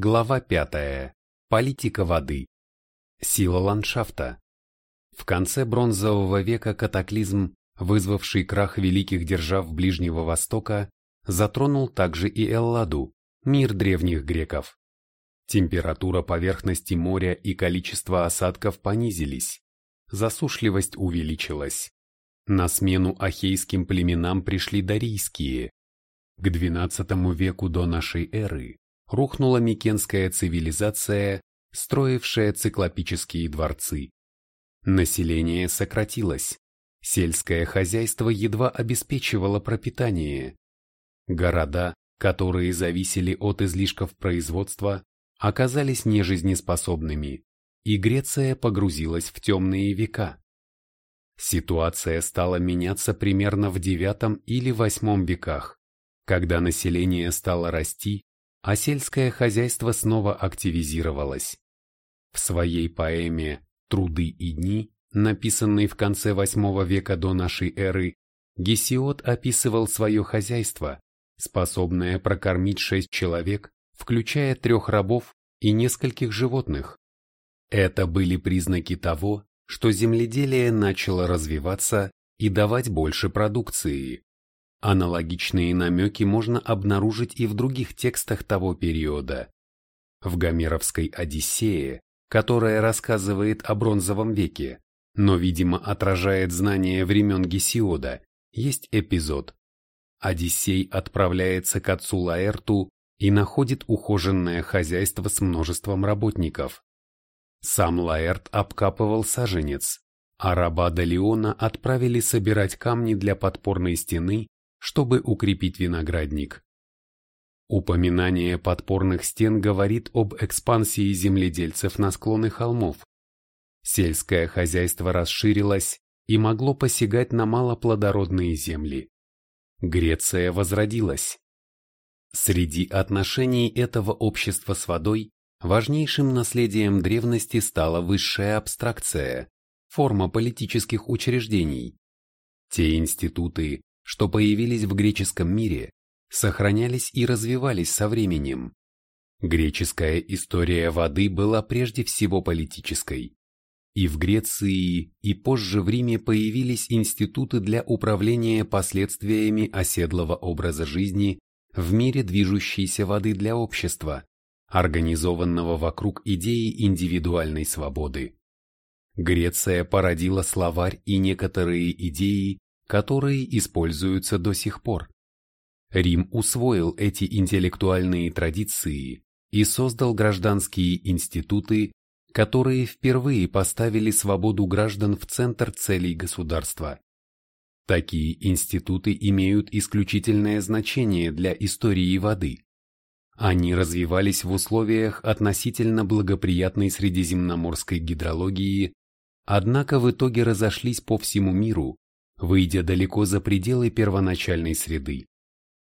Глава 5. Политика воды. Сила ландшафта. В конце бронзового века катаклизм, вызвавший крах великих держав Ближнего Востока, затронул также и Элладу, мир древних греков. Температура поверхности моря и количество осадков понизились, засушливость увеличилась. На смену ахейским племенам пришли дарийские. К XII веку до нашей эры рухнула микенская цивилизация, строившая циклопические дворцы. Население сократилось, сельское хозяйство едва обеспечивало пропитание. Города, которые зависели от излишков производства, оказались нежизнеспособными, и Греция погрузилась в темные века. Ситуация стала меняться примерно в IX или VIII веках, когда население стало расти а сельское хозяйство снова активизировалось. В своей поэме «Труды и дни», написанной в конце VIII века до нашей эры, Гесиод описывал свое хозяйство, способное прокормить шесть человек, включая трех рабов и нескольких животных. Это были признаки того, что земледелие начало развиваться и давать больше продукции. Аналогичные намеки можно обнаружить и в других текстах того периода. В Гомеровской «Одиссее», которая рассказывает о бронзовом веке, но, видимо, отражает знания времен Гесиода, есть эпизод. Одиссей отправляется к отцу Лаэрту и находит ухоженное хозяйство с множеством работников. Сам Лаэрт обкапывал саженец, а раба Далеона отправили собирать камни для подпорной стены чтобы укрепить виноградник. Упоминание подпорных стен говорит об экспансии земледельцев на склоны холмов. Сельское хозяйство расширилось и могло посягать на малоплодородные земли. Греция возродилась. Среди отношений этого общества с водой важнейшим наследием древности стала высшая абстракция, форма политических учреждений. Те институты, что появились в греческом мире, сохранялись и развивались со временем. Греческая история воды была прежде всего политической. И в Греции, и позже в Риме появились институты для управления последствиями оседлого образа жизни в мире движущейся воды для общества, организованного вокруг идеи индивидуальной свободы. Греция породила словарь и некоторые идеи, которые используются до сих пор. Рим усвоил эти интеллектуальные традиции и создал гражданские институты, которые впервые поставили свободу граждан в центр целей государства. Такие институты имеют исключительное значение для истории воды. Они развивались в условиях относительно благоприятной средиземноморской гидрологии, однако в итоге разошлись по всему миру, выйдя далеко за пределы первоначальной среды.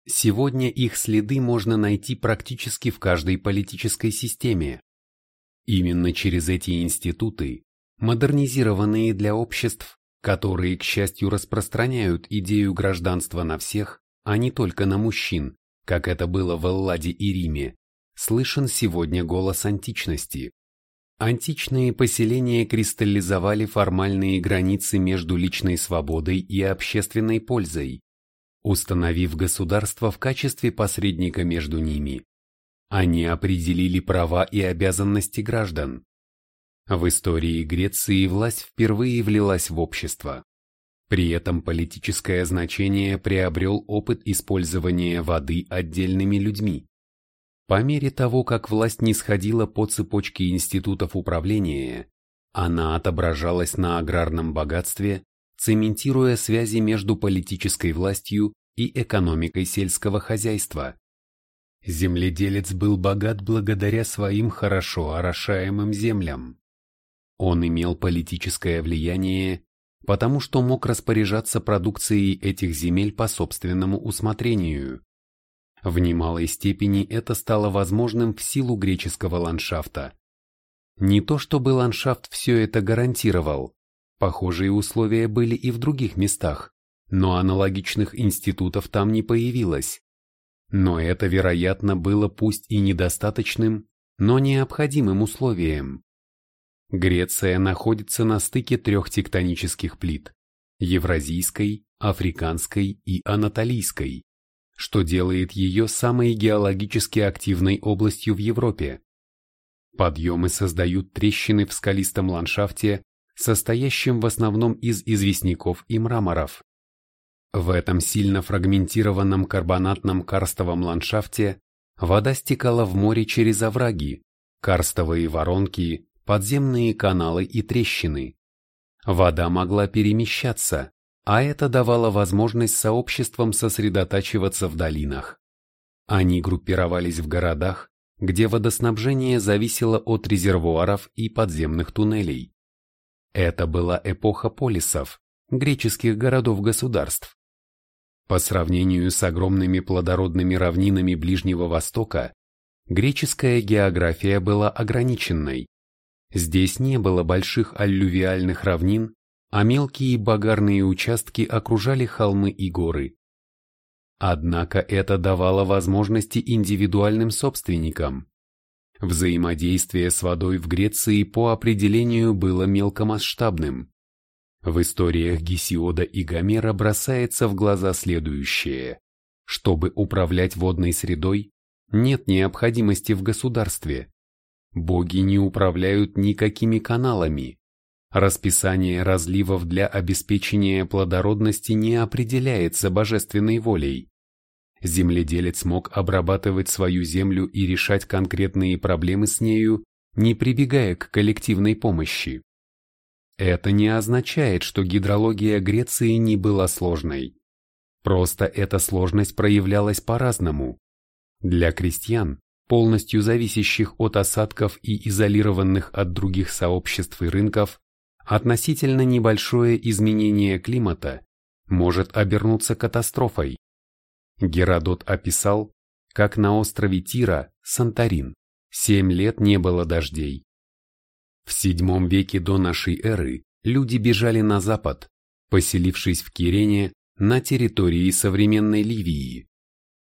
Сегодня их следы можно найти практически в каждой политической системе. Именно через эти институты, модернизированные для обществ, которые, к счастью, распространяют идею гражданства на всех, а не только на мужчин, как это было в Элладе и Риме, слышен сегодня голос античности. Античные поселения кристаллизовали формальные границы между личной свободой и общественной пользой, установив государство в качестве посредника между ними. Они определили права и обязанности граждан. В истории Греции власть впервые влилась в общество. При этом политическое значение приобрел опыт использования воды отдельными людьми. По мере того, как власть не сходила по цепочке институтов управления, она отображалась на аграрном богатстве, цементируя связи между политической властью и экономикой сельского хозяйства. Земледелец был богат благодаря своим хорошо орошаемым землям. Он имел политическое влияние, потому что мог распоряжаться продукцией этих земель по собственному усмотрению. В немалой степени это стало возможным в силу греческого ландшафта. Не то чтобы ландшафт все это гарантировал, похожие условия были и в других местах, но аналогичных институтов там не появилось. Но это, вероятно, было пусть и недостаточным, но необходимым условием. Греция находится на стыке трех тектонических плит – Евразийской, Африканской и Анатолийской, что делает ее самой геологически активной областью в Европе. Подъемы создают трещины в скалистом ландшафте, состоящем в основном из известняков и мраморов. В этом сильно фрагментированном карбонатном карстовом ландшафте вода стекала в море через овраги, карстовые воронки, подземные каналы и трещины. Вода могла перемещаться, а это давало возможность сообществам сосредотачиваться в долинах. Они группировались в городах, где водоснабжение зависело от резервуаров и подземных туннелей. Это была эпоха полисов, греческих городов-государств. По сравнению с огромными плодородными равнинами Ближнего Востока, греческая география была ограниченной. Здесь не было больших аллювиальных равнин, а мелкие багарные участки окружали холмы и горы. Однако это давало возможности индивидуальным собственникам. Взаимодействие с водой в Греции по определению было мелкомасштабным. В историях Гесиода и Гомера бросается в глаза следующее. Чтобы управлять водной средой, нет необходимости в государстве. Боги не управляют никакими каналами. Расписание разливов для обеспечения плодородности не определяется божественной волей. Земледелец мог обрабатывать свою землю и решать конкретные проблемы с нею, не прибегая к коллективной помощи. Это не означает, что гидрология Греции не была сложной. Просто эта сложность проявлялась по-разному. Для крестьян, полностью зависящих от осадков и изолированных от других сообществ и рынков, относительно небольшое изменение климата может обернуться катастрофой. Геродот описал, как на острове Тира, Санторин, семь лет не было дождей. В VII веке до нашей эры люди бежали на запад, поселившись в Кирене на территории современной Ливии.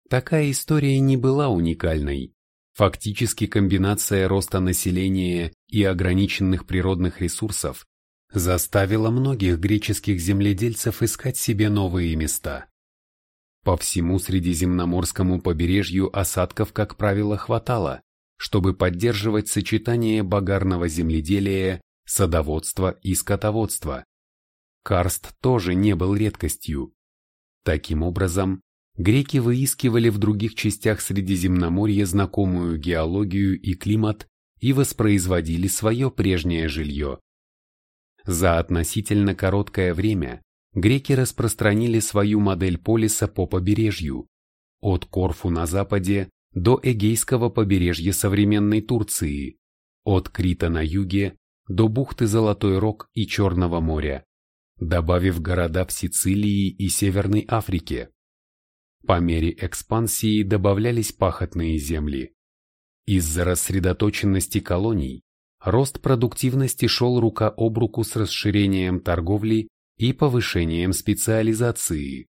Такая история не была уникальной. Фактически комбинация роста населения и ограниченных природных ресурсов заставила многих греческих земледельцев искать себе новые места. По всему Средиземноморскому побережью осадков, как правило, хватало, чтобы поддерживать сочетание багарного земледелия, садоводства и скотоводства. Карст тоже не был редкостью. Таким образом, греки выискивали в других частях Средиземноморья знакомую геологию и климат и воспроизводили свое прежнее жилье. За относительно короткое время греки распространили свою модель полиса по побережью, от Корфу на западе до Эгейского побережья современной Турции, от Крита на юге до бухты Золотой Рог и Черного моря, добавив города в Сицилии и Северной Африке. По мере экспансии добавлялись пахотные земли. Из-за рассредоточенности колоний рост продуктивности шел рука об руку с расширением торговли и повышением специализации.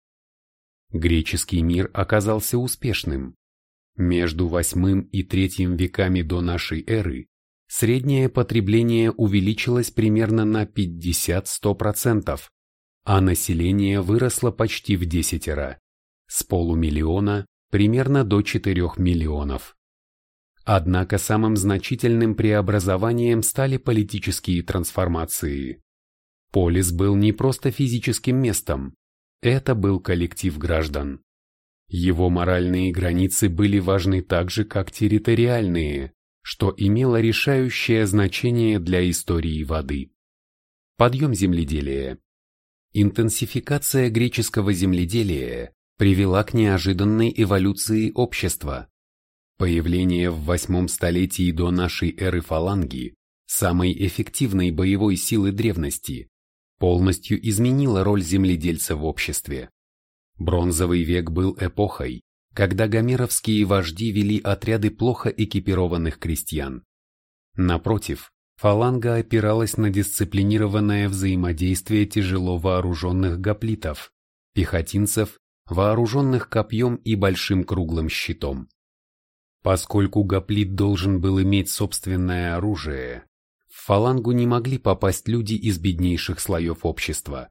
Греческий мир оказался успешным, между восьмым и третьим веками до нашей эры среднее потребление увеличилось примерно на 50-100%, а население выросло почти в десятеро, с полумиллиона примерно до 4 миллионов. Однако самым значительным преобразованием стали политические трансформации. Полис был не просто физическим местом, это был коллектив граждан. Его моральные границы были важны так же, как территориальные, что имело решающее значение для истории воды. Подъем земледелия. Интенсификация греческого земледелия привела к неожиданной эволюции общества. Появление в восьмом столетии до нашей эры фаланги, самой эффективной боевой силы древности, полностью изменило роль земледельца в обществе. Бронзовый век был эпохой, когда гомеровские вожди вели отряды плохо экипированных крестьян. Напротив, фаланга опиралась на дисциплинированное взаимодействие тяжело вооруженных гоплитов, пехотинцев, вооруженных копьем и большим круглым щитом. Поскольку гоплит должен был иметь собственное оружие, в фалангу не могли попасть люди из беднейших слоев общества.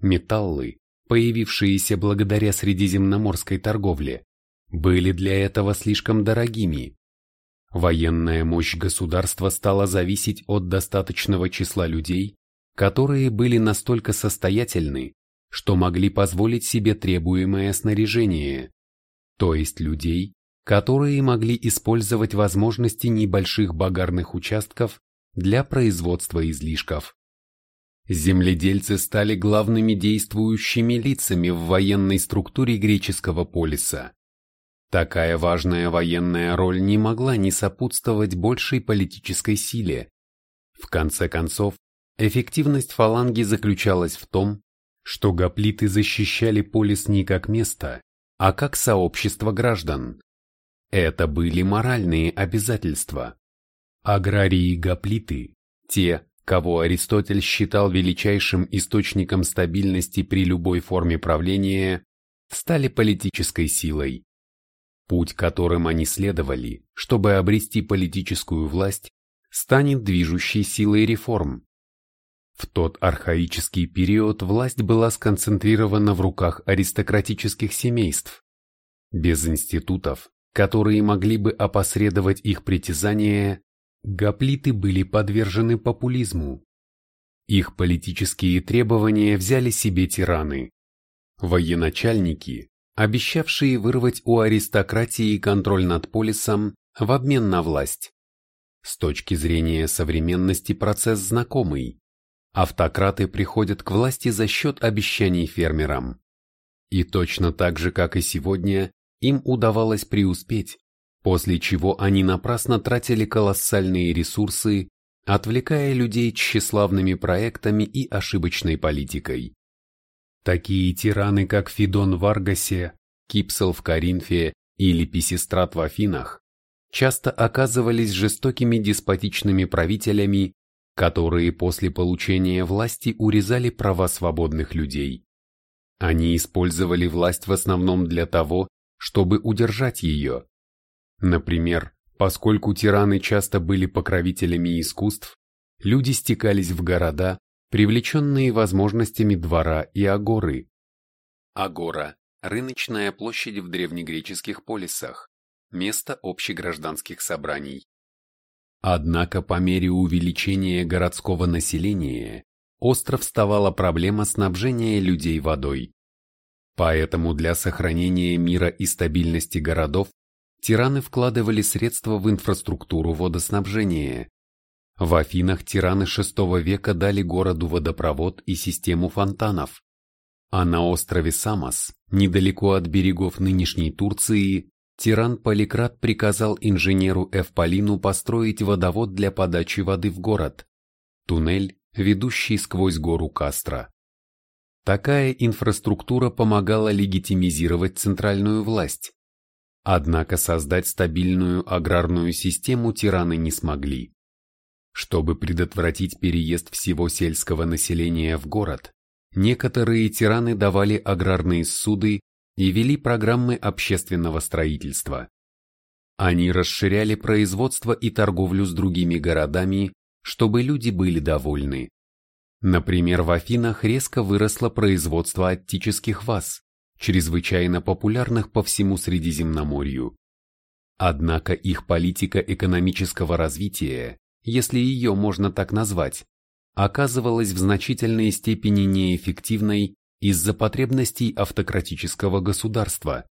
Металлы, появившиеся благодаря средиземноморской торговле, были для этого слишком дорогими. Военная мощь государства стала зависеть от достаточного числа людей, которые были настолько состоятельны, что могли позволить себе требуемое снаряжение, то есть людей, которые могли использовать возможности небольших багарных участков для производства излишков. Земледельцы стали главными действующими лицами в военной структуре греческого полиса. Такая важная военная роль не могла не сопутствовать большей политической силе. В конце концов, эффективность фаланги заключалась в том, что гоплиты защищали полис не как место, а как сообщество граждан. Это были моральные обязательства. Аграрии и гоплиты, те, кого Аристотель считал величайшим источником стабильности при любой форме правления, стали политической силой. Путь, которым они следовали, чтобы обрести политическую власть, станет движущей силой реформ. В тот архаический период власть была сконцентрирована в руках аристократических семейств. Без институтов, которые могли бы опосредовать их притязания, гоплиты были подвержены популизму. Их политические требования взяли себе тираны. Военачальники, обещавшие вырвать у аристократии контроль над полисом в обмен на власть. С точки зрения современности процесс знакомый. Автократы приходят к власти за счет обещаний фермерам. И точно так же, как и сегодня, им удавалось преуспеть, после чего они напрасно тратили колоссальные ресурсы, отвлекая людей тщеславными проектами и ошибочной политикой. Такие тираны, как Фидон в Аргасе, Кипсел в Коринфе или Писистрат в Афинах, часто оказывались жестокими деспотичными правителями, которые после получения власти урезали права свободных людей. Они использовали власть в основном для того, чтобы удержать ее. Например, поскольку тираны часто были покровителями искусств, люди стекались в города, привлеченные возможностями двора и агоры. Агора – рыночная площадь в древнегреческих полисах, место общегражданских собраний. Однако по мере увеличения городского населения остро вставала проблема снабжения людей водой. Поэтому для сохранения мира и стабильности городов тираны вкладывали средства в инфраструктуру водоснабжения. В Афинах тираны VI века дали городу водопровод и систему фонтанов. А на острове Самос, недалеко от берегов нынешней Турции, тиран Поликрат приказал инженеру Эвполину построить водовод для подачи воды в город. Туннель, ведущий сквозь гору Кастро. Такая инфраструктура помогала легитимизировать центральную власть. Однако создать стабильную аграрную систему тираны не смогли. Чтобы предотвратить переезд всего сельского населения в город, некоторые тираны давали аграрные суды и вели программы общественного строительства. Они расширяли производство и торговлю с другими городами, чтобы люди были довольны. Например, в Афинах резко выросло производство оттических ваз, чрезвычайно популярных по всему Средиземноморью. Однако их политика экономического развития, если ее можно так назвать, оказывалась в значительной степени неэффективной из-за потребностей автократического государства.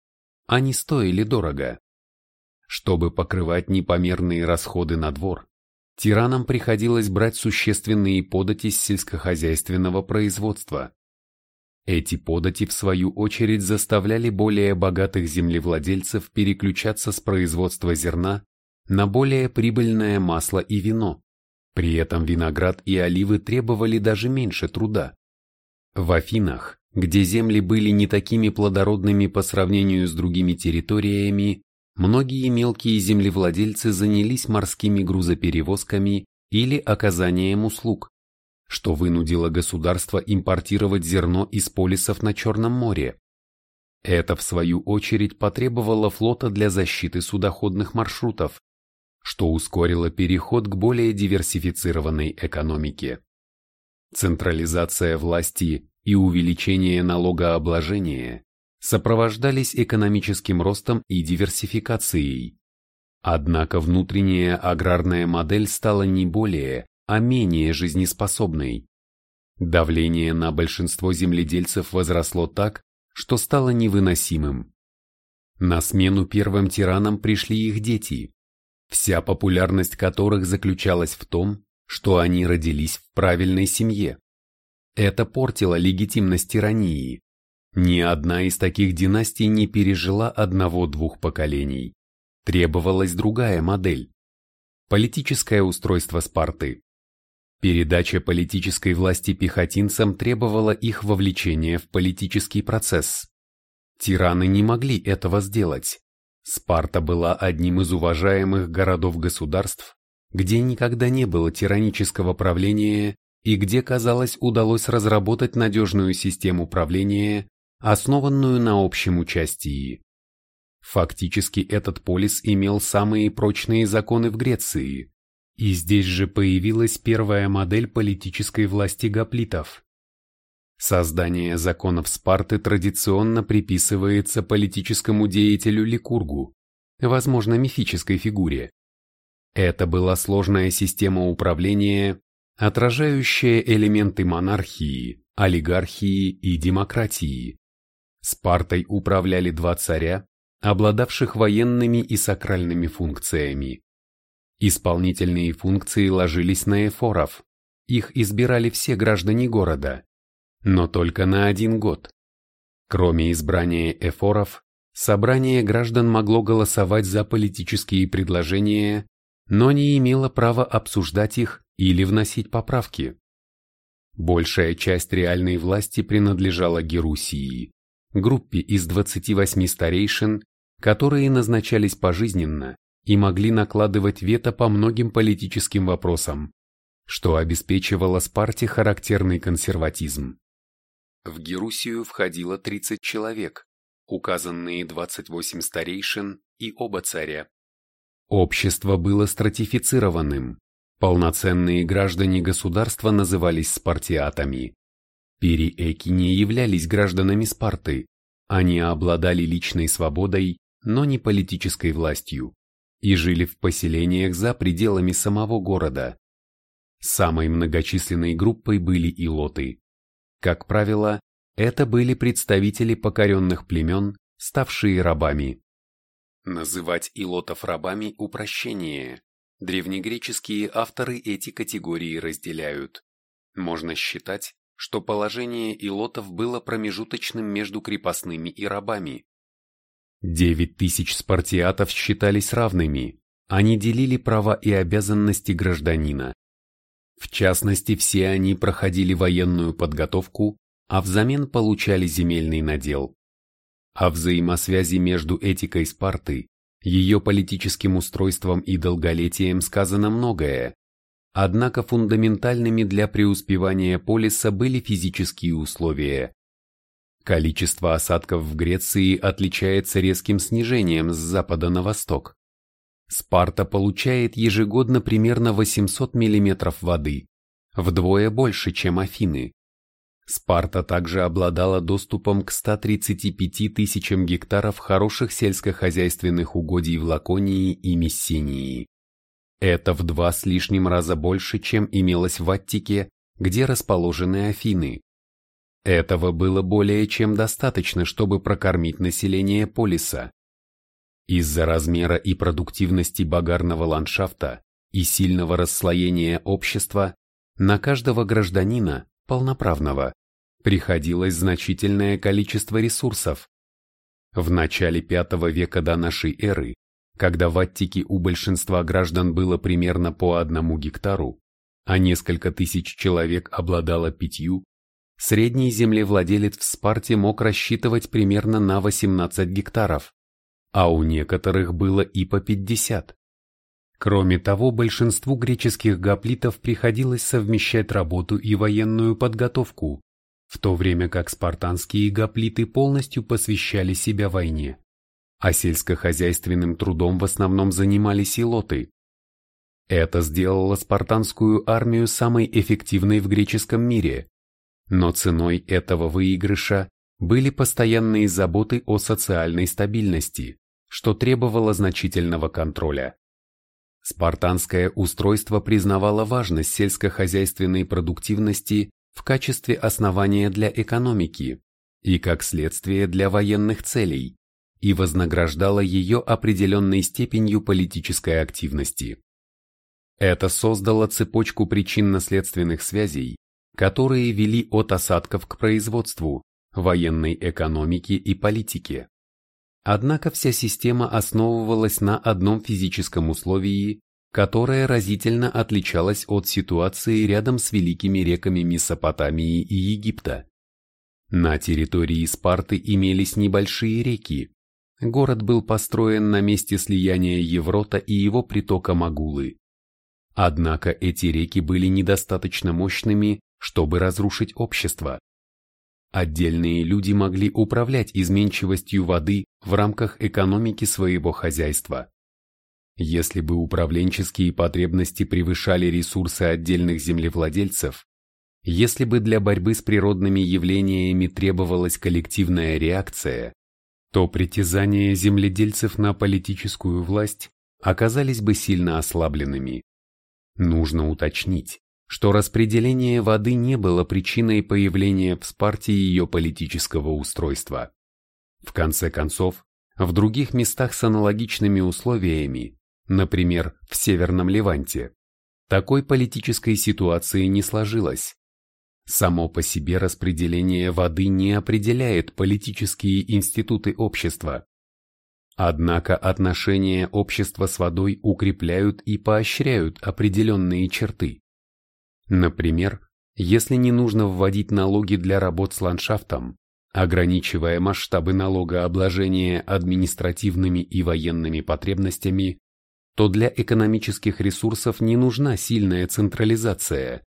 Они стоили дорого. Чтобы покрывать непомерные расходы на двор, Тиранам приходилось брать существенные подати с сельскохозяйственного производства. Эти подати, в свою очередь, заставляли более богатых землевладельцев переключаться с производства зерна на более прибыльное масло и вино. При этом виноград и оливы требовали даже меньше труда. В Афинах, где земли были не такими плодородными по сравнению с другими территориями, многие мелкие землевладельцы занялись морскими грузоперевозками или оказанием услуг, что вынудило государство импортировать зерно из полисов на Черном море. Это, в свою очередь, потребовало флота для защиты судоходных маршрутов, что ускорило переход к более диверсифицированной экономике. Централизация власти и увеличение налогообложения сопровождались экономическим ростом и диверсификацией. Однако внутренняя аграрная модель стала не более, а менее жизнеспособной. Давление на большинство земледельцев возросло так, что стало невыносимым. На смену первым тиранам пришли их дети, вся популярность которых заключалась в том, что они родились в правильной семье. Это портило легитимность тирании. Ни одна из таких династий не пережила одного-двух поколений. Требовалась другая модель. Политическое устройство Спарты. Передача политической власти пехотинцам требовала их вовлечения в политический процесс. Тираны не могли этого сделать. Спарта была одним из уважаемых городов-государств, где никогда не было тиранического правления и где, казалось, удалось разработать надежную систему правления, основанную на общем участии. Фактически этот полис имел самые прочные законы в Греции, и здесь же появилась первая модель политической власти гоплитов. Создание законов Спарты традиционно приписывается политическому деятелю Ликургу, возможно мифической фигуре. Это была сложная система управления, отражающая элементы монархии, олигархии и демократии. Спартой управляли два царя, обладавших военными и сакральными функциями. Исполнительные функции ложились на эфоров, их избирали все граждане города, но только на один год. Кроме избрания эфоров, собрание граждан могло голосовать за политические предложения, но не имело права обсуждать их или вносить поправки. Большая часть реальной власти принадлежала Герусии, группе из 28 старейшин, которые назначались пожизненно и могли накладывать вето по многим политическим вопросам, что обеспечивало Спарте характерный консерватизм. В Герусию входило 30 человек, указанные 28 старейшин и оба царя. Общество было стратифицированным, полноценные граждане государства назывались спартиатами. Периэки не являлись гражданами Спарты, они обладали личной свободой, но не политической властью, и жили в поселениях за пределами самого города. Самой многочисленной группой были илоты. Как правило, это были представители покоренных племен, ставшие рабами. Называть илотов рабами – упрощение. Древнегреческие авторы эти категории разделяют. Можно считать, что положение илотов было промежуточным между крепостными и рабами. Девять тысяч спартиатов считались равными, они делили права и обязанности гражданина. В частности, все они проходили военную подготовку, а взамен получали земельный надел. О взаимосвязи между этикой Спарты, ее политическим устройством и долголетием сказано многое, Однако фундаментальными для преуспевания полиса были физические условия. Количество осадков в Греции отличается резким снижением с запада на восток. Спарта получает ежегодно примерно 800 мм воды, вдвое больше, чем Афины. Спарта также обладала доступом к 135 тысячам гектаров хороших сельскохозяйственных угодий в Лаконии и Мессении. Это в два с лишним раза больше, чем имелось в Аттике, где расположены Афины. Этого было более чем достаточно, чтобы прокормить население полиса. Из-за размера и продуктивности багарного ландшафта и сильного расслоения общества на каждого гражданина, полноправного, приходилось значительное количество ресурсов. В начале V века до нашей эры когда в Аттике у большинства граждан было примерно по одному гектару, а несколько тысяч человек обладало пятью, средний землевладелец в Спарте мог рассчитывать примерно на 18 гектаров, а у некоторых было и по 50. Кроме того, большинству греческих гоплитов приходилось совмещать работу и военную подготовку, в то время как спартанские гоплиты полностью посвящали себя войне, а сельскохозяйственным трудом в основном занимались илоты. Это сделало спартанскую армию самой эффективной в греческом мире, но ценой этого выигрыша были постоянные заботы о социальной стабильности, что требовало значительного контроля. Спартанское устройство признавало важность сельскохозяйственной продуктивности в качестве основания для экономики и, как следствие, для военных целей, и вознаграждало ее определенной степенью политической активности. Это создало цепочку причинно-следственных связей, которые вели от осадков к производству, военной экономике и политике. Однако вся система основывалась на одном физическом условии, которое разительно отличалось от ситуации рядом с великими реками Месопотамии и Египта. На территории Спарты имелись небольшие реки. Город был построен на месте слияния Еврота и его притока Магулы. Однако эти реки были недостаточно мощными, чтобы разрушить общество. Отдельные люди могли управлять изменчивостью воды в рамках экономики своего хозяйства. Если бы управленческие потребности превышали ресурсы отдельных землевладельцев, если бы для борьбы с природными явлениями требовалась коллективная реакция, то притязания земледельцев на политическую власть оказались бы сильно ослабленными. Нужно уточнить, что распределение воды не было причиной появления в Спарте ее политического устройства. В конце концов, в других местах с аналогичными условиями, например, в Северном Ливанте, такой политической ситуации не сложилось. Само по себе распределение воды не определяет политические институты общества. Однако отношения общества с водой укрепляют и поощряют определенные черты. Например, если не нужно вводить налоги для работ с ландшафтом, ограничивая масштабы налогообложения административными и военными потребностями, то для экономических ресурсов не нужна сильная централизация.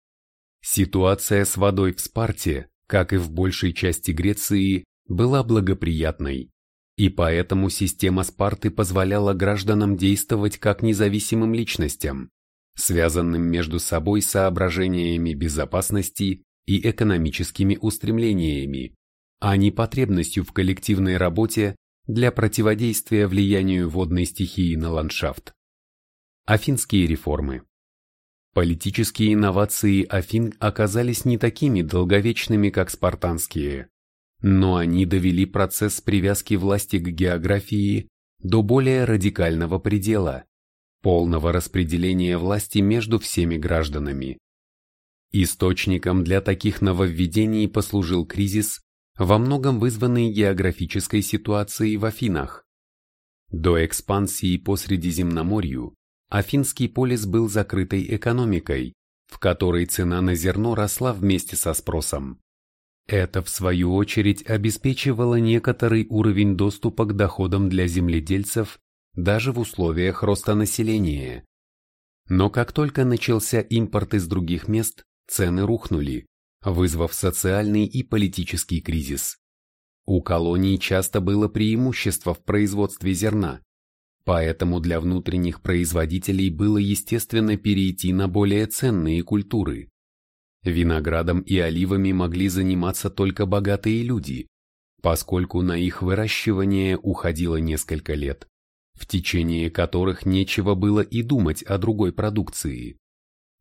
Ситуация с водой в Спарте, как и в большей части Греции, была благоприятной, и поэтому система Спарты позволяла гражданам действовать как независимым личностям, связанным между собой соображениями безопасности и экономическими устремлениями, а не потребностью в коллективной работе для противодействия влиянию водной стихии на ландшафт. Афинские реформы Политические инновации Афин оказались не такими долговечными, как спартанские, но они довели процесс привязки власти к географии до более радикального предела, полного распределения власти между всеми гражданами. Источником для таких нововведений послужил кризис, во многом вызванный географической ситуацией в Афинах. До экспансии по Средиземноморью Афинский полис был закрытой экономикой, в которой цена на зерно росла вместе со спросом. Это, в свою очередь, обеспечивало некоторый уровень доступа к доходам для земледельцев даже в условиях роста населения. Но как только начался импорт из других мест, цены рухнули, вызвав социальный и политический кризис. У колоний часто было преимущество в производстве зерна, поэтому для внутренних производителей было естественно перейти на более ценные культуры. Виноградом и оливами могли заниматься только богатые люди, поскольку на их выращивание уходило несколько лет в течение которых нечего было и думать о другой продукции.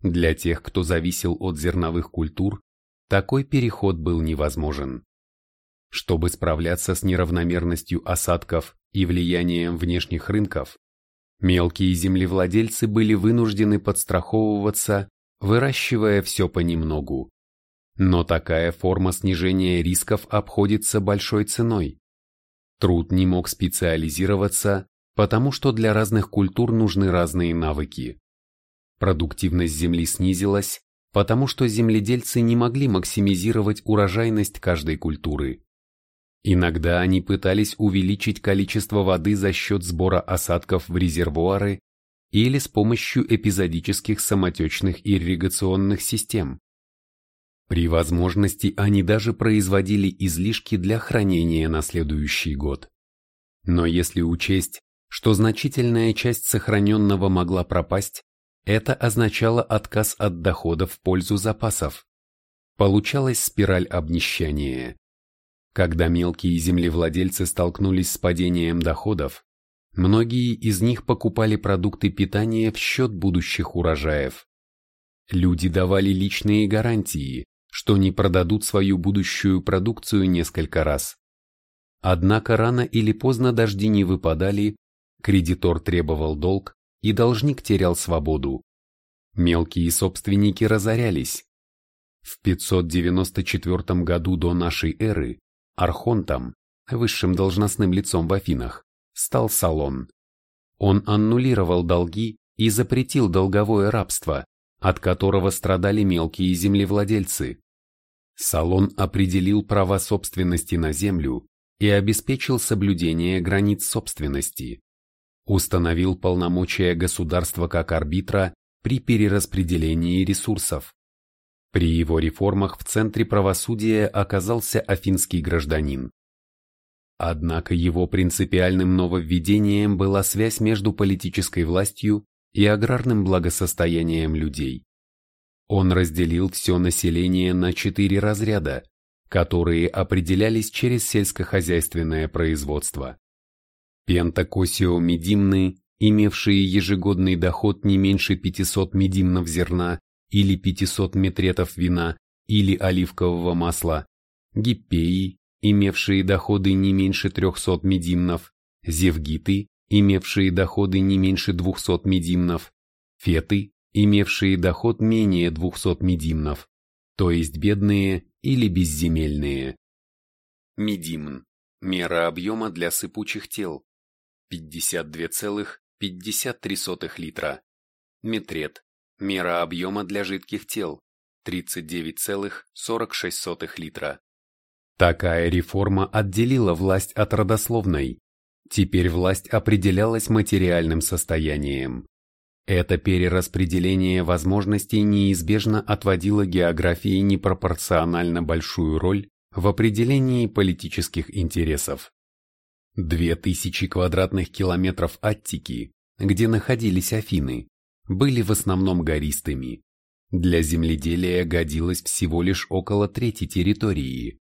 Для тех, кто зависел от зерновых культур, такой переход был невозможен. Чтобы справляться с неравномерностью осадков и влиянием внешних рынков, мелкие землевладельцы были вынуждены подстраховываться, выращивая все понемногу. Но такая форма снижения рисков обходится большой ценой. Труд не мог специализироваться, потому что для разных культур нужны разные навыки. Продуктивность земли снизилась, потому что земледельцы не могли максимизировать урожайность каждой культуры. Иногда они пытались увеличить количество воды за счет сбора осадков в резервуары или с помощью эпизодических самотечных ирригационных систем. При возможности они даже производили излишки для хранения на следующий год. Но если учесть, что значительная часть сохраненного могла пропасть, это означало отказ от дохода в пользу запасов. Получалась спираль обнищания. Когда мелкие землевладельцы столкнулись с падением доходов, многие из них покупали продукты питания в счет будущих урожаев. Люди давали личные гарантии, что не продадут свою будущую продукцию несколько раз. Однако рано или поздно дожди не выпадали, кредитор требовал долг, и должник терял свободу. Мелкие собственники разорялись. В 594 году до нашей эры Архонтом, высшим должностным лицом в Афинах, стал Салон. Он аннулировал долги и запретил долговое рабство, от которого страдали мелкие землевладельцы. Салон определил права собственности на землю и обеспечил соблюдение границ собственности. Установил полномочия государства как арбитра при перераспределении ресурсов. При его реформах в центре правосудия оказался афинский гражданин. Однако его принципиальным нововведением была связь между политической властью и аграрным благосостоянием людей. Он разделил все население на четыре разряда, которые определялись через сельскохозяйственное производство. Пентакосиомедимны, имевшие ежегодный доход не меньше 500 медимнов зерна или 500 метретов вина или оливкового масла, гиппеи, имевшие доходы не меньше 300 медимнов, зевгиты, имевшие доходы не меньше 200 медимнов, феты, имевшие доход менее 200 медимнов, то есть бедные или безземельные. Медимн – мера объема для сыпучих тел, 52,53 литра. Метрет – мера объема для жидких тел, 39,46 литра. Такая реформа отделила власть от родословной. Теперь власть определялась материальным состоянием. Это перераспределение возможностей неизбежно отводило географии непропорционально большую роль в определении политических интересов. Две тысячи квадратных километров Аттики, где находились Афины, были в основном гористыми. Для земледелия годилось всего лишь около трети территории.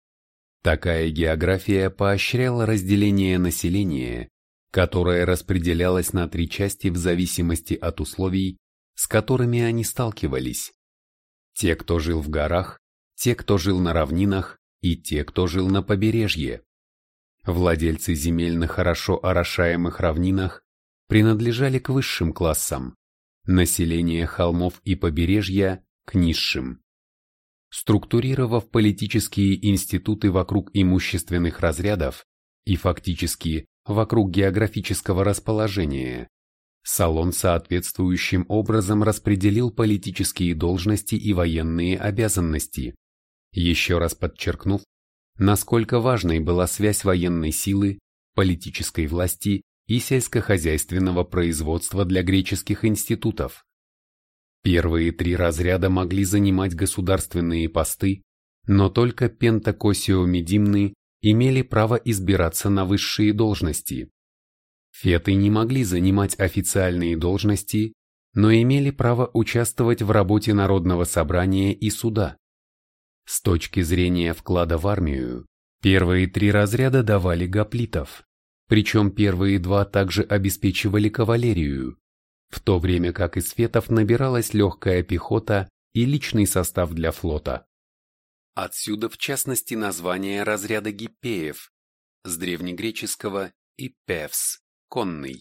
Такая география поощряла разделение населения которое распределялось на три части в зависимости от условий, с которыми они сталкивались. Те, кто жил в горах, те, кто жил на равнинах и те, кто жил на побережье. Владельцы земель на хорошо орошаемых равнинах принадлежали к высшим классам, население холмов и побережья – к низшим. Структурировав политические институты вокруг имущественных разрядов и фактически вокруг географического расположения. Салон соответствующим образом распределил политические должности и военные обязанности, еще раз подчеркнув, насколько важной была связь военной силы, политической власти и сельскохозяйственного производства для греческих институтов. Первые три разряда могли занимать государственные посты, но только пентакосиомедимны имели право избираться на высшие должности. Феты не могли занимать официальные должности, но имели право участвовать в работе Народного собрания и суда. С точки зрения вклада в армию, первые три разряда давали гоплитов, причем первые два также обеспечивали кавалерию, в то время как из фетов набиралась легкая пехота и личный состав для флота. Отсюда в частности название разряда гиппеев, с древнегреческого «иппевс» – «конный».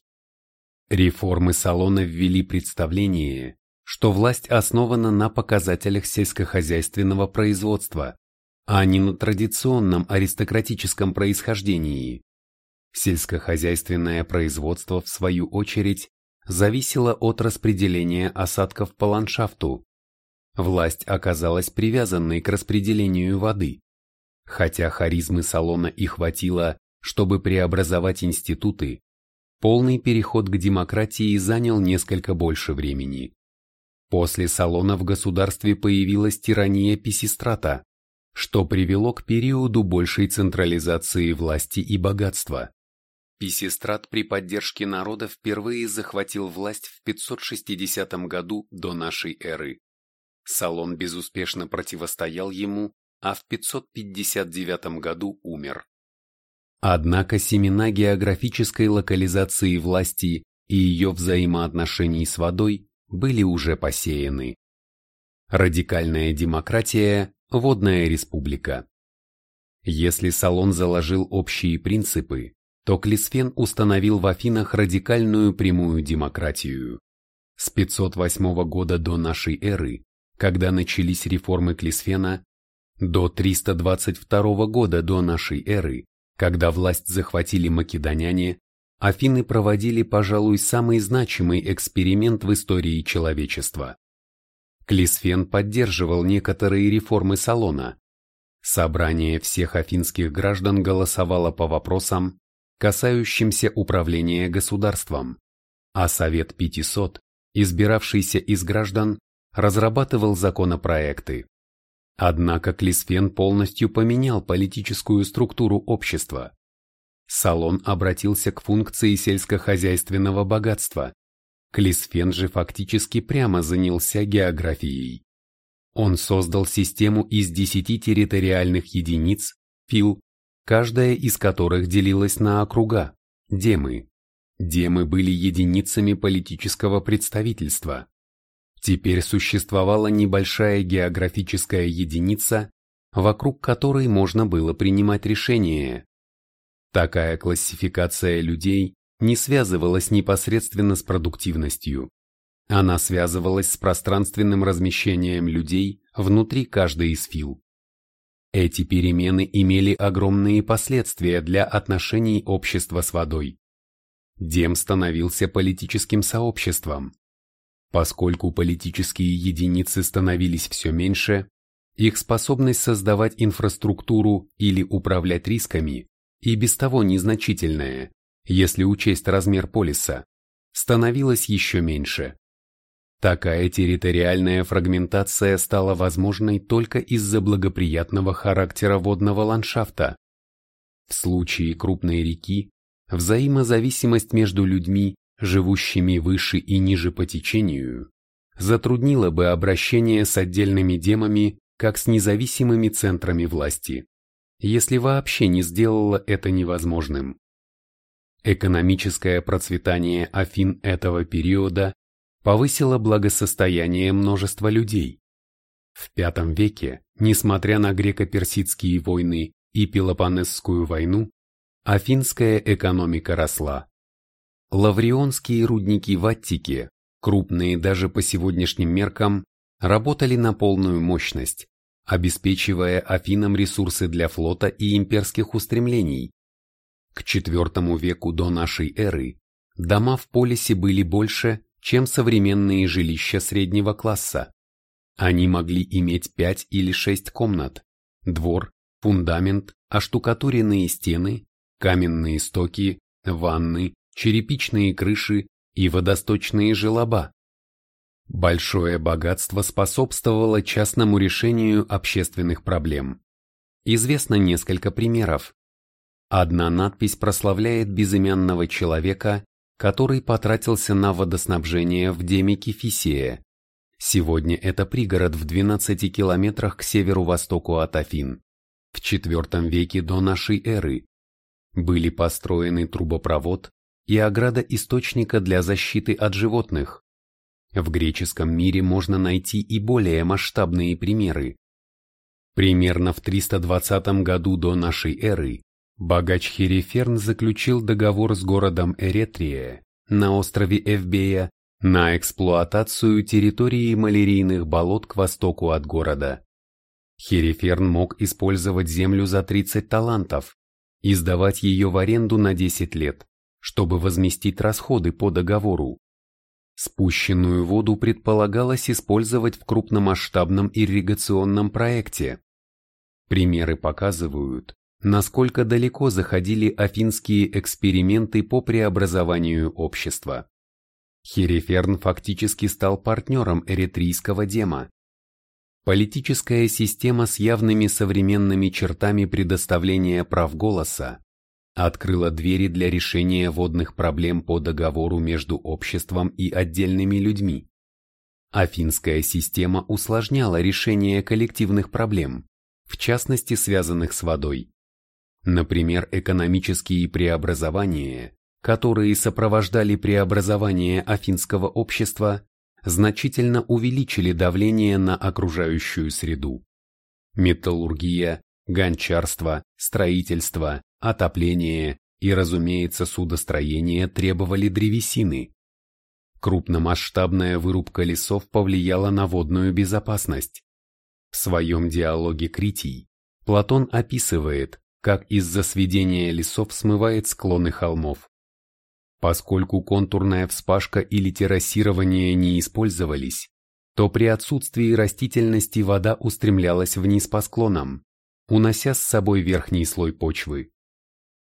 Реформы салона ввели представление, что власть основана на показателях сельскохозяйственного производства, а не на традиционном аристократическом происхождении. Сельскохозяйственное производство, в свою очередь, зависело от распределения осадков по ландшафту, власть оказалась привязанной к распределению воды. Хотя харизмы салона и хватило, чтобы преобразовать институты, полный переход к демократии занял несколько больше времени. После Салона в государстве появилась тирания Писистрата, что привело к периоду большей централизации власти и богатства. Писистрат при поддержке народа впервые захватил власть в 560 году до нашей эры. Салон безуспешно противостоял ему, а в 559 году умер. Однако семена географической локализации власти и ее взаимоотношений с водой были уже посеяны. Радикальная демократия, водная республика. Если Салон заложил общие принципы, то Клисфен установил в Афинах радикальную прямую демократию. С 508 года до нашей эры, когда начались реформы Клисфена, до 322 года до нашей эры, когда власть захватили македоняне, Афины проводили, пожалуй, самый значимый эксперимент в истории человечества. Клисфен поддерживал некоторые реформы Салона. Собрание всех афинских граждан голосовало по вопросам, касающимся управления государством, а Совет 500, избиравшийся из граждан, разрабатывал законопроекты. Однако Клисфен полностью поменял политическую структуру общества. Салон обратился к функции сельскохозяйственного богатства. Клисфен же фактически прямо занялся географией. Он создал систему из десяти территориальных единиц, фил, каждая из которых делилась на округа, демы. Демы были единицами политического представительства. Теперь существовала небольшая географическая единица, вокруг которой можно было принимать решения. Такая классификация людей не связывалась непосредственно с продуктивностью. Она связывалась с пространственным размещением людей внутри каждой из фил. Эти перемены имели огромные последствия для отношений общества с водой. Дем становился политическим сообществом, Поскольку политические единицы становились все меньше, их способность создавать инфраструктуру или управлять рисками, и без того незначительная, если учесть размер полиса, становилась еще меньше. Такая территориальная фрагментация стала возможной только из-за благоприятного характера водного ландшафта. В случае крупной реки взаимозависимость между людьми живущими выше и ниже по течению, затруднило бы обращение с отдельными демами как с независимыми центрами власти, если вообще не сделало это невозможным. Экономическое процветание Афин этого периода повысило благосостояние множества людей. В V веке, несмотря на греко-персидские войны и Пелопоннесскую войну, афинская экономика росла. Лаврионские рудники в Аттике, крупные даже по сегодняшним меркам, работали на полную мощность, обеспечивая Афинам ресурсы для флота и имперских устремлений. К IV веку до нашей эры дома в полисе были больше, чем современные жилища среднего класса. Они могли иметь пять или шесть комнат, двор, фундамент, оштукатуренные стены, каменные стоки, ванны, черепичные крыши и водосточные желоба. Большое богатство способствовало частному решению общественных проблем. Известно несколько примеров. Одна надпись прославляет безымянного человека, который потратился на водоснабжение в деме Кефисия. Сегодня это пригород в 12 километрах к северу-востоку от Афин. В IV веке до нашей эры были построены трубопровод, и ограда источника для защиты от животных. В греческом мире можно найти и более масштабные примеры. Примерно в 320 году до нашей эры богач Хереферн заключил договор с городом Эретрия на острове Эвбея на эксплуатацию территории малярийных болот к востоку от города. Хереферн мог использовать землю за 30 талантов и сдавать ее в аренду на 10 лет чтобы возместить расходы по договору. Спущенную воду предполагалось использовать в крупномасштабном ирригационном проекте. Примеры показывают, насколько далеко заходили афинские эксперименты по преобразованию общества. Хереферн фактически стал партнером эритрийского дема. Политическая система с явными современными чертами предоставления прав голоса открыла двери для решения водных проблем по договору между обществом и отдельными людьми. Афинская система усложняла решение коллективных проблем, в частности связанных с водой. Например, экономические преобразования, которые сопровождали преобразование афинского общества, значительно увеличили давление на окружающую среду. Металлургия, гончарство, строительство, отопление и, разумеется, судостроение требовали древесины. Крупномасштабная вырубка лесов повлияла на водную безопасность. В своем диалоге Критий Платон описывает, как из-за сведения лесов смывает склоны холмов. Поскольку контурная вспашка или террасирование не использовались, то при отсутствии растительности вода устремлялась вниз по склонам, унося с собой верхний слой почвы.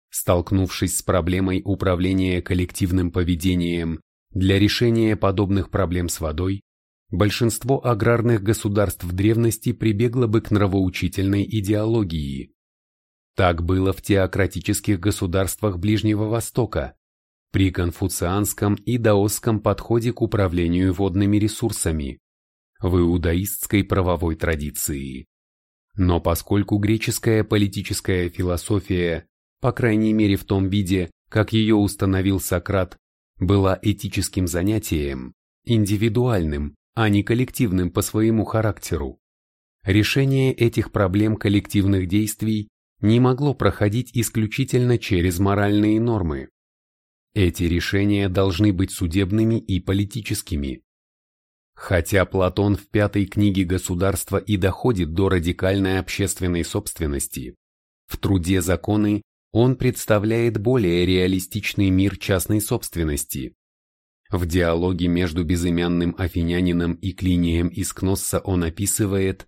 Столкнувшись с проблемой управления коллективным поведением для решения подобных проблем с водой, большинство аграрных государств древности прибегло бы к нравоучительной идеологии. Так было в теократических государствах Ближнего Востока, при конфуцианском и даосском подходе к управлению водными ресурсами, в иудаистской правовой традиции. Но поскольку греческая политическая философия, по крайней мере в том виде, как ее установил Сократ, была этическим занятием, индивидуальным, а не коллективным по своему характеру, решение этих проблем коллективных действий не могло проходить исключительно через моральные нормы. Эти решения должны быть судебными и политическими. Хотя Платон в пятой книге государства и доходит до радикальной общественной собственности, в труде «Законы» он представляет более реалистичный мир частной собственности. В диалоге между безымянным афинянином и Клинием из Кносса он описывает,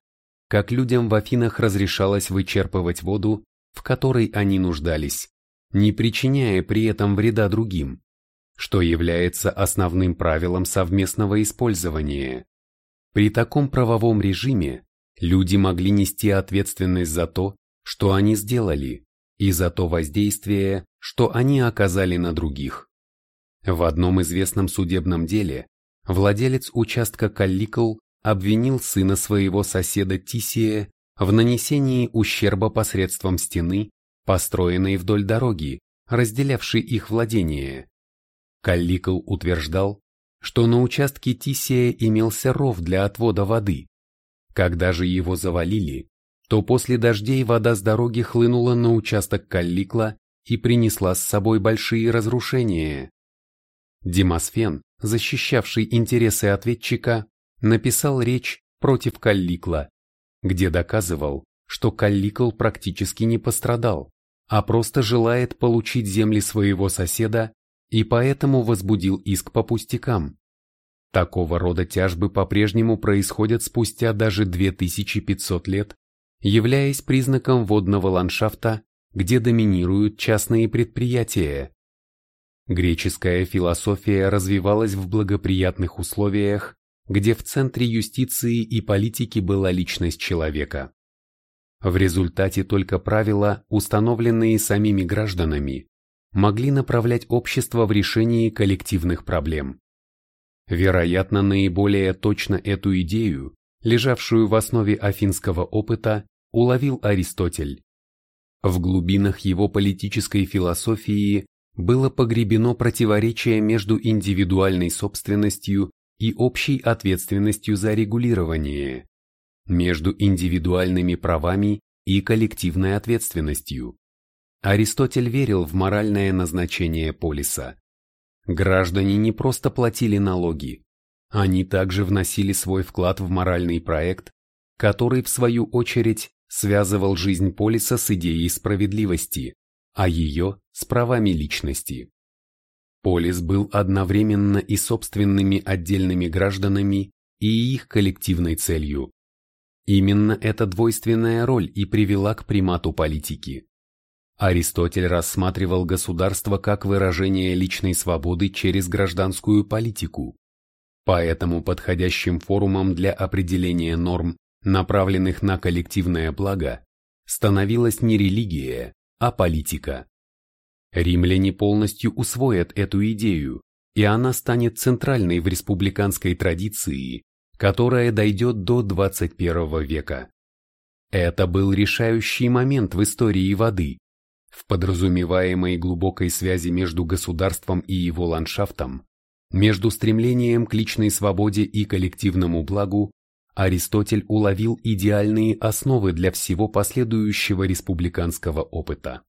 как людям в Афинах разрешалось вычерпывать воду, в которой они нуждались, не причиняя при этом вреда другим, что является основным правилом совместного использования. При таком правовом режиме люди могли нести ответственность за то, что они сделали, и за то воздействие, что они оказали на других. В одном известном судебном деле владелец участка Калликл обвинил сына своего соседа Тисия в нанесении ущерба посредством стены, построенной вдоль дороги, разделявшей их владение. Калликл утверждал, что на участке Тисия имелся ров для отвода воды. Когда же его завалили, то после дождей вода с дороги хлынула на участок Калликла и принесла с собой большие разрушения. Демосфен, защищавший интересы ответчика, написал речь против Калликла, где доказывал, что Калликл практически не пострадал, а просто желает получить земли своего соседа и поэтому возбудил иск по пустякам. Такого рода тяжбы по-прежнему происходят спустя даже 2500 лет, являясь признаком водного ландшафта, где доминируют частные предприятия. Греческая философия развивалась в благоприятных условиях, где в центре юстиции и политики была личность человека. В результате только правила, установленные самими гражданами, могли направлять общество в решении коллективных проблем. Вероятно, наиболее точно эту идею, лежавшую в основе афинского опыта, уловил Аристотель. В глубинах его политической философии было погребено противоречие между индивидуальной собственностью и общей ответственностью за регулирование между индивидуальными правами и коллективной ответственностью. Аристотель верил в моральное назначение полиса. Граждане не просто платили налоги, они также вносили свой вклад в моральный проект, который в свою очередь связывал жизнь полиса с идеей справедливости, а ее с правами личности. Полис был одновременно и собственными отдельными гражданами, и их коллективной целью. Именно эта двойственная роль и привела к примату политики. Аристотель рассматривал государство как выражение личной свободы через гражданскую политику. Поэтому подходящим форумом для определения норм, направленных на коллективное благо, становилась не религия, а политика. Римляне полностью усвоят эту идею, и она станет центральной в республиканской традиции, которая дойдет до 21 века. Это был решающий момент в истории воды, в подразумеваемой глубокой связи между государством и его ландшафтом, между стремлением к личной свободе и коллективному благу, Аристотель уловил идеальные основы для всего последующего республиканского опыта.